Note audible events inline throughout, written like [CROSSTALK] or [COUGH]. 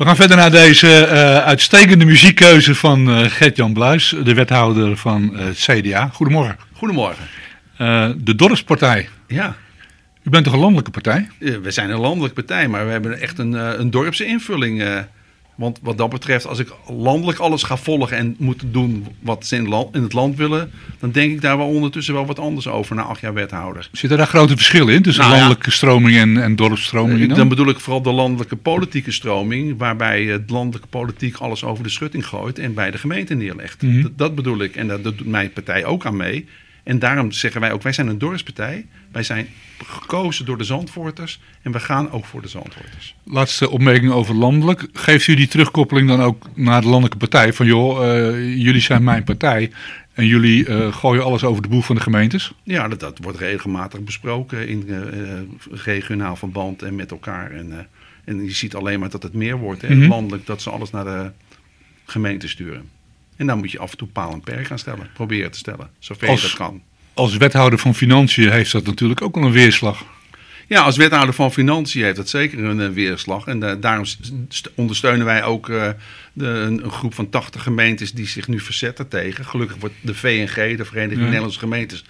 We gaan verder naar deze uh, uitstekende muziekkeuze van uh, Gert-Jan Bluis, de wethouder van uh, het CDA. Goedemorgen. Goedemorgen. de Dorpspartij. Ja. U bent toch een landelijke partij? we zijn een landelijke partij, maar we hebben echt een, een dorpse invulling. Want wat dat betreft, als ik landelijk alles ga volgen en moet doen wat ze in, het land willen, dan denk ik daar wel ondertussen wel wat anders over na acht jaar wethouder. Zitten daar grote verschillen in tussen nou, landelijke stroming en, en dorpsstroming? Dan? dan bedoel ik vooral de landelijke politieke stroming, waarbij het landelijke politiek alles over de schutting gooit en bij de gemeente neerlegt. Mhm. dat, dat, bedoel ik en dat doet mijn partij ook aan mee. En daarom zeggen wij ook, wij zijn een dorpspartij. Wij zijn gekozen door de Zandvoorters en we gaan ook voor de Zandvoorters. Laatste opmerking over landelijk. Geeft u die terugkoppeling dan ook naar de landelijke partij? Van joh, uh, jullie zijn mijn partij en jullie uh, gooien alles over de boeg van de gemeentes? Ja, dat, dat wordt regelmatig besproken in uh, regionaal verband en met elkaar. En, en je ziet alleen maar dat het meer wordt. Hè? Mhm. Landelijk dat ze alles naar de gemeente sturen. En dan moet je af en toe paal en perk gaan stellen. Proberen te stellen, zover als, je dat kan. Als wethouder van Financiën heeft dat natuurlijk ook wel een weerslag. Ja, als wethouder van Financiën heeft dat zeker een, weerslag. En uh, daarom ondersteunen wij ook uh, de, een, groep van 80 gemeentes die zich nu verzetten tegen. Gelukkig wordt de VNG, de Vereniging Nederlandse Gemeentes,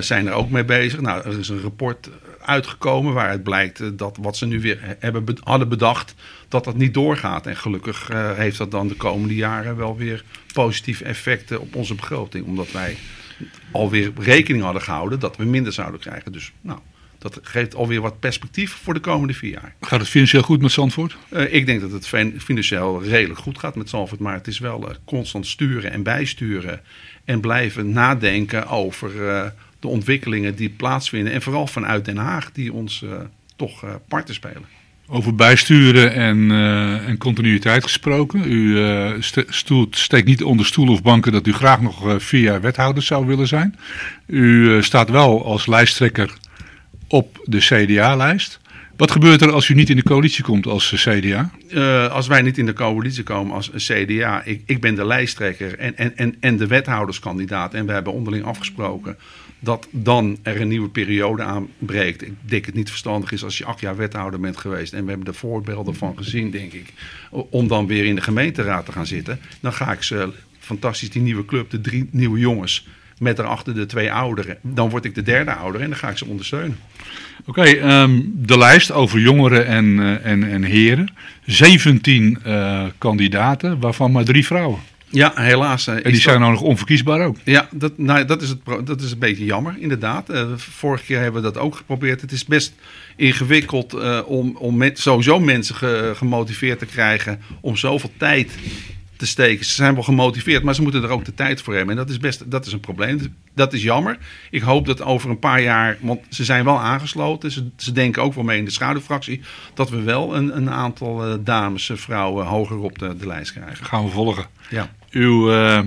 zijn er ook mee bezig. Nou, er is een rapport uitgekomen waaruit blijkt dat wat ze nu weer hebben, hadden bedacht, dat dat niet doorgaat. En gelukkig heeft dat dan de komende jaren wel weer positieve effecten op onze begroting. Omdat wij alweer rekening hadden gehouden dat we minder zouden krijgen. Dus nou, dat geeft alweer wat perspectief voor de komende vier jaar. Gaat het financieel goed met Zandvoort? Uh, ik denk dat het financieel redelijk goed gaat met Zandvoort. Maar het is wel uh, constant sturen en bijsturen. En blijven nadenken over uh, de ontwikkelingen die plaatsvinden. En vooral vanuit Den Haag, die ons toch parten spelen. Over bijsturen en, en continuïteit gesproken. U stoelt, steekt niet onder stoel of banken dat u graag nog vier jaar wethouder zou willen zijn. U staat wel als lijsttrekker op de CDA-lijst. Wat gebeurt er als u niet in de coalitie komt als CDA? als wij niet in de coalitie komen als CDA, ik, ik ben de lijsttrekker en, en, en, en de wethouderskandidaat. En we hebben onderling afgesproken dat dan er een nieuwe periode aanbreekt. Ik denk het niet verstandig is als je acht jaar wethouder bent geweest. En we hebben er voorbeelden van gezien, denk ik. Om dan weer in de gemeenteraad te gaan zitten. Dan ga ik ze, fantastisch, die nieuwe club, de drie nieuwe jongens. Met daarachter de twee ouderen. Dan word ik de derde ouder en dan ga ik ze ondersteunen. Oké, ehm, de lijst over jongeren en, uh, en, en heren. 17 uh, eh, kandidaten, waarvan maar drie vrouwen. Ja, helaas. En die zijn nou nog onverkiesbaar ook. Ja, dat, nou, dat, is het, dat is een beetje jammer, inderdaad. Uh, vorige keer hebben we dat ook geprobeerd. Het is best ingewikkeld uh, om, om met, sowieso mensen ge, gemotiveerd te krijgen om zoveel tijd te steken. Ze zijn wel gemotiveerd, maar ze moeten er ook de tijd voor hebben. En dat is best dat is een probleem. Dat is jammer. Ik hoop dat over een paar jaar, want ze zijn wel aangesloten. Ze, ze denken ook wel mee in de schaduwfractie. Dat we wel een, een aantal uh, dames, vrouwen hoger op de, de lijst krijgen. Gaan we volgen. Ja. Uw uh,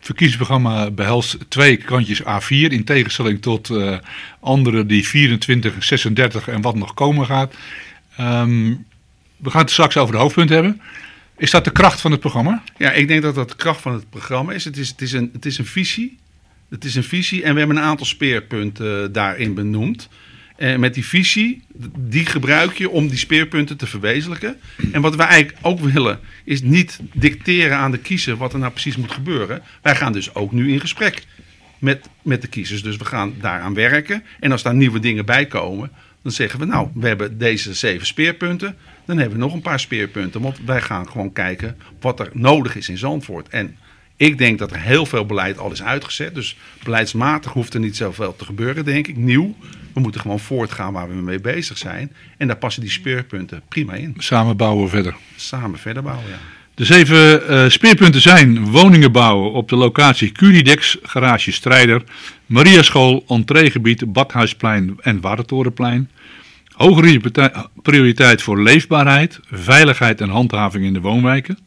verkiezingsprogramma behelst twee kantjes A4. In tegenstelling tot uh, andere die 24, 36 en wat nog komen gaat. Um, we gaan het straks over de hoofdpunten hebben. Is dat de kracht van het programma? Ja, ik denk dat dat de kracht van het programma is. Het is, het is, een, het is een visie. Het is een visie en we hebben een aantal speerpunten daarin benoemd. En met die visie, die gebruik je om die speerpunten te verwezenlijken. En wat wij eigenlijk ook willen, is niet dicteren aan de kiezer wat er nou precies moet gebeuren. Wij gaan dus ook nu in gesprek met, met de kiezers. Dus we gaan daaraan werken. En als daar nieuwe dingen bij komen, dan zeggen we nou, we hebben deze zeven speerpunten. Dan hebben we nog een paar speerpunten. Want wij gaan gewoon kijken wat er nodig is in Zandvoort. En ik denk dat er heel veel beleid al is uitgezet. Dus beleidsmatig hoeft er niet zoveel te gebeuren, denk ik. Nieuw. We moeten gewoon voortgaan waar we mee bezig zijn. En daar passen die speerpunten prima in. Samen bouwen verder. Samen verder bouwen, ja. De zeven uh, speerpunten zijn woningen bouwen op de locatie Curidex, Garage Strijder, Mariaschool, entreegebied, Badhuisplein en Watertorenplein. Hogere prioriteit voor leefbaarheid, veiligheid en handhaving in de woonwijken.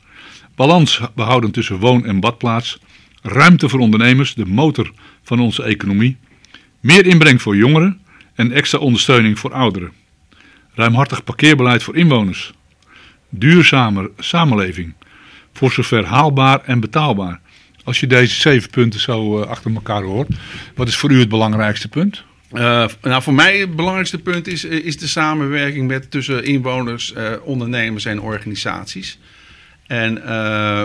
Balans behouden tussen woon- en badplaats. Ruimte voor ondernemers, de motor van onze economie. Meer inbreng voor jongeren en extra ondersteuning voor ouderen. Ruimhartig parkeerbeleid voor inwoners. Duurzamer samenleving. Voor zover haalbaar en betaalbaar. Als je deze zeven punten zo eh, achter elkaar hoort, wat is voor u het belangrijkste punt? Uh, nou, voor mij het belangrijkste punt is, is de samenwerking met, tussen inwoners, ondernemers en organisaties. En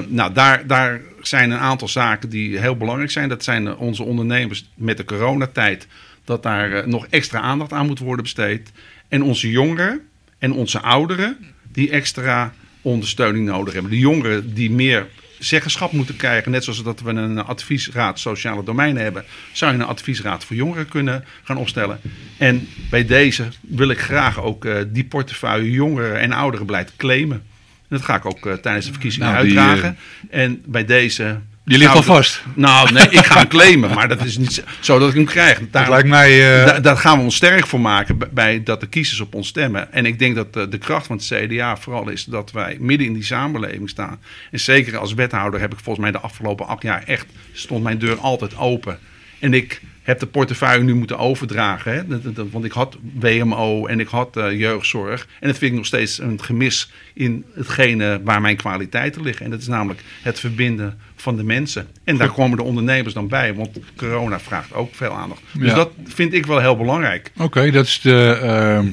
nou, daar, daar zijn een aantal zaken die heel belangrijk zijn. Dat zijn onze ondernemers met de coronatijd, dat daar nog extra aandacht aan moet worden besteed. En onze jongeren en onze ouderen, die extra ondersteuning nodig hebben. De jongeren die meer zeggenschap moeten krijgen. Net zoals dat we een adviesraad sociale domeinen hebben, zou je een adviesraad voor jongeren kunnen gaan opstellen. En bij deze wil ik graag ook uh, die portefeuille jongeren en ouderenbeleid claimen. En dat ga ik ook uh, tijdens de verkiezingen nou, uitdragen. Uh... En bij deze die ligt al vast. Nou, nee, ik ga [LAUGHS] hem claimen, maar dat is niet zo dat ik hem krijg. Daar, dat lijkt mij... Uh... daar gaan we ons sterk voor maken bij dat de kiezers op ons stemmen. En ik denk dat uh, de kracht van het CDA vooral is dat wij midden in die samenleving staan. En zeker als wethouder heb ik volgens mij de afgelopen acht jaar echt... stond mijn deur altijd open. En ik heb de portefeuille nu moeten overdragen. Hè? Want ik had WMO en ik had uh, jeugdzorg. En dat vind ik nog steeds een gemis in hetgene waar mijn kwaliteiten liggen. En dat is namelijk het verbinden van de mensen. En daar komen de ondernemers dan bij, want corona vraagt ook veel aandacht. Dus dat vind ik wel heel belangrijk. Oké, dat is de... Uh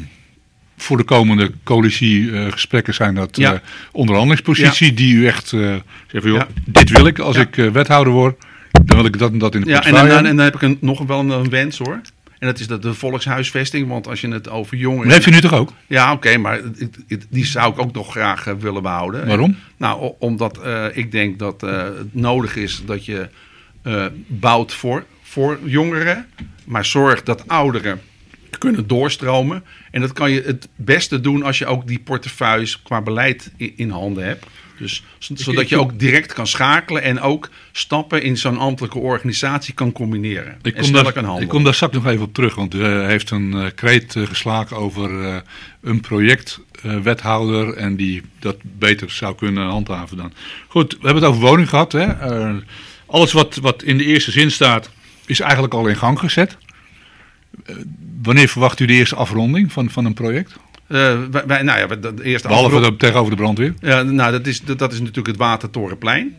voor de komende coalitiegesprekken zijn dat ja. uh, onderhandelingspositie ja. die u echt zegt, joh, dit wil ik als ik wethouder word. Dan wil ik dat en dat in de Ja, en, en, en, dan heb ik een, nog wel een, wens hoor. En dat is dat de volkshuisvesting. Want als je het over jongeren... Dat heb je nu toch ook? Ja, oké. maar die zou ik ook nog graag eh, willen behouden. Waarom? Nou, omdat uh, ik denk dat het nodig is dat je bouwt voor, voor jongeren. Maar zorg dat ouderen kunnen doorstromen. En dat kan je het beste doen als je ook die portefeuilles qua beleid in, in handen hebt. Dus zodat je ook direct kan schakelen en ook stappen in zo'n ambtelijke organisatie kan combineren. Ik kom, daar, ik kom daar straks nog even op terug, want hij heeft een uh, kreet uh, geslagen over een projectwethouder en die dat beter zou kunnen handhaven dan. Goed, we hebben het over woning gehad. Hè? alles wat, wat in de eerste zin staat is eigenlijk al in gang gezet. wanneer verwacht u de eerste afronding van, van een project? Uh, wij, nou ja, eerste Behalve tegenover de brandweer? Ja, nou, dat is, dat, is natuurlijk het Watertorenplein.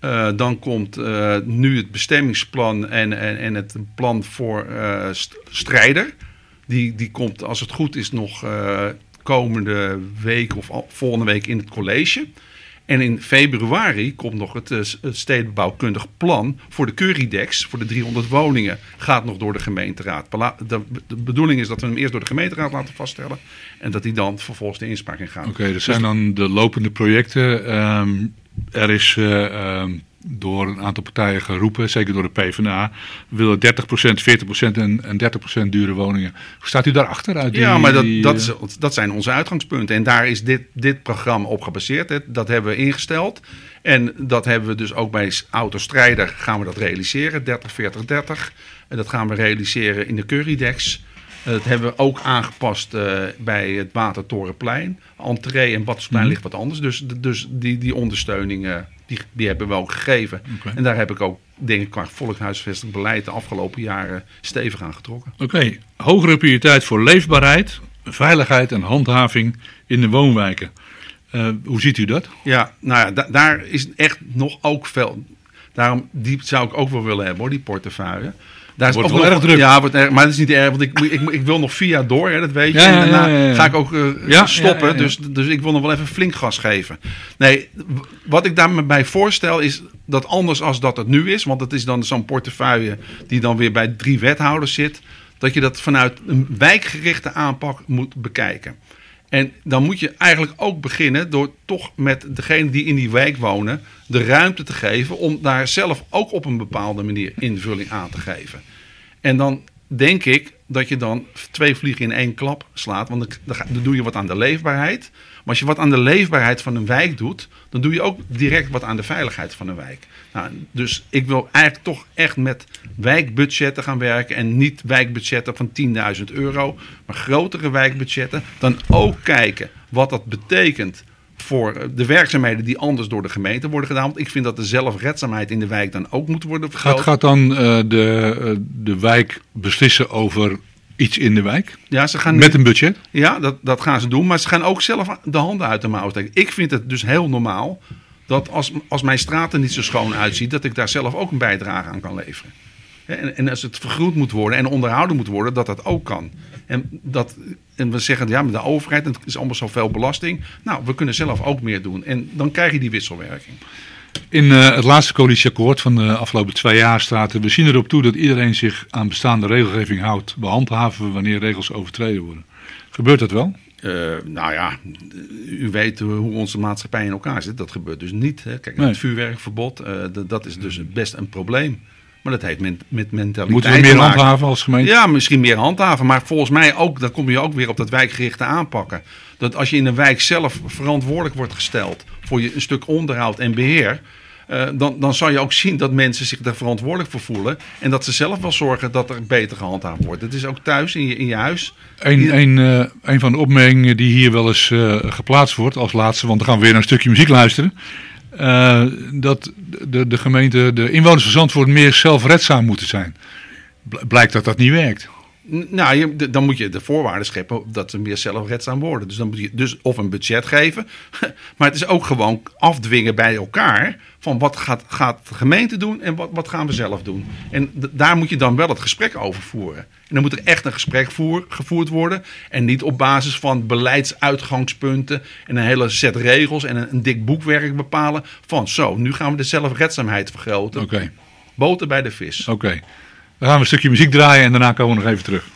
Uh, dan komt uh, nu het bestemmingsplan en, en, en het plan voor strijder. Die, die komt, als het goed is, nog komende week of volgende week in het college. En in februari komt nog het, het stedenbouwkundig plan voor de Curidex, voor de 300 woningen, gaat nog door de gemeenteraad. De, de bedoeling is dat we hem eerst door de gemeenteraad laten vaststellen en dat die dan vervolgens de inspraak in gaat. Oké, dat zijn dan de lopende projecten. Um, er is uh, um, door een aantal partijen geroepen, zeker door de PvdA, we willen 30%, 40% en, en 30% dure woningen. Hoe staat u daarachter? Uit die, ja, maar dat, dat, is, dat zijn onze uitgangspunten. En daar is dit, dit programma op gebaseerd. Hè. Dat hebben we ingesteld. En dat hebben we dus ook bij Autostrijder gaan we dat realiseren. 30, 40, 30. En dat gaan we realiseren in de Currydex. Dat hebben we ook aangepast uh, bij het Watertorenplein. Entree en Badsplein mm. ligt wat anders. Dus, dus die, die ondersteuning uh, die, die hebben we ook gegeven. Okay. En daar heb ik ook, denk ik, qua volkshuisvesting beleid de afgelopen jaren stevig aan getrokken. Oké, okay. hogere prioriteit voor leefbaarheid, veiligheid en handhaving in de woonwijken. Uh, hoe ziet u dat? Ja, nou ja, da daar is echt nog ook veel. Daarom, die zou ik ook wel willen hebben hoor, die portefeuille. Daar is wordt ook wel erg druk. Ja, wordt erg, maar dat is niet erg, want ik, ik, ik wil nog vier jaar door, hè, dat weet je. Ja, en daarna ja, ja, ga ik ook uh, stoppen, Dus, dus ik wil nog wel even flink gas geven. Nee, wat ik daarbij voorstel is dat anders als dat het nu is, want het is dan zo'n portefeuille die dan weer bij drie wethouders zit, dat je dat vanuit een wijkgerichte aanpak moet bekijken. En dan moet je eigenlijk ook beginnen door toch met degene die in die wijk wonen de ruimte te geven om daar zelf ook op een bepaalde manier invulling aan te geven. En dan denk ik dat je dan twee vliegen in één klap slaat. Want dan doe je wat aan de leefbaarheid. Maar als je wat aan de leefbaarheid van een wijk doet, dan doe je ook direct wat aan de veiligheid van een wijk. Nou, dus ik wil eigenlijk toch echt met wijkbudgetten gaan werken. En niet wijkbudgetten van 10.000 euro, maar grotere wijkbudgetten. Dan ook kijken wat dat betekent voor de werkzaamheden die anders door de gemeente worden gedaan. Want ik vind dat de zelfredzaamheid in de wijk dan ook moet worden vergroot. Gaat, gaat dan uh, de, uh, de wijk beslissen over iets in de wijk? Ja, ze gaan Met een budget? Ja, dat, dat gaan ze doen. Maar ze gaan ook zelf de handen uit de mouw steken. Ik vind het dus heel normaal dat als, als mijn straat er niet zo schoon uitziet... dat ik daar zelf ook een bijdrage aan kan leveren. En, en als het vergroend moet worden en onderhouden moet worden, dat dat ook kan. En, dat, en we zeggen, ja, met de overheid, het is allemaal zoveel belasting. Nou, we kunnen zelf ook meer doen. En dan krijg je die wisselwerking. In eh, het laatste coalitieakkoord van de afgelopen twee jaar staat er... we zien erop toe dat iedereen zich aan bestaande regelgeving houdt. Behandhaven we wanneer regels overtreden worden. Gebeurt dat wel? Eh, nou ja, u weet hoe onze maatschappij in elkaar zit. Dat gebeurt dus niet. Hè. Kijk, Nee. het vuurwerkverbod, eh, dat is dus best een probleem. Maar dat heeft met, met mentaliteit Moeten we meer handhaven als gemeente? Ja, misschien meer handhaven. Maar volgens mij ook, dan kom je ook weer op dat wijkgerichte aanpakken. Dat als je in een wijk zelf verantwoordelijk wordt gesteld voor je een stuk onderhoud en beheer. eh, dan, dan zal je ook zien dat mensen zich daar verantwoordelijk voor voelen. En dat ze zelf wel zorgen dat er beter gehandhaafd wordt. Het is ook thuis in je, in je huis. Een, een, eh, een van de opmerkingen die hier wel eens eh, geplaatst wordt als laatste, want dan gaan we weer naar een stukje muziek luisteren. Eh, dat de, de gemeente, de inwoners van Zandvoort meer zelfredzaam moeten zijn. Bl- Blijkt dat dat niet werkt. Nou, je, dan moet je de voorwaarden scheppen dat ze meer zelfredzaam worden. Dus dan moet je dus of een budget geven. [LAUGHS] Maar het is ook gewoon afdwingen bij elkaar. Van wat gaat, gaat de gemeente doen en wat, wat gaan we zelf doen. En daar moet je dan wel het gesprek over voeren. En dan moet er echt een gesprek voer, gevoerd worden. En niet op basis van beleidsuitgangspunten. En een hele set regels en een, een dik boekwerk bepalen. Van zo, nu gaan we de zelfredzaamheid vergroten. Oké, Boter bij de vis. oké. Dan gaan we een stukje muziek draaien en daarna komen we nog even terug.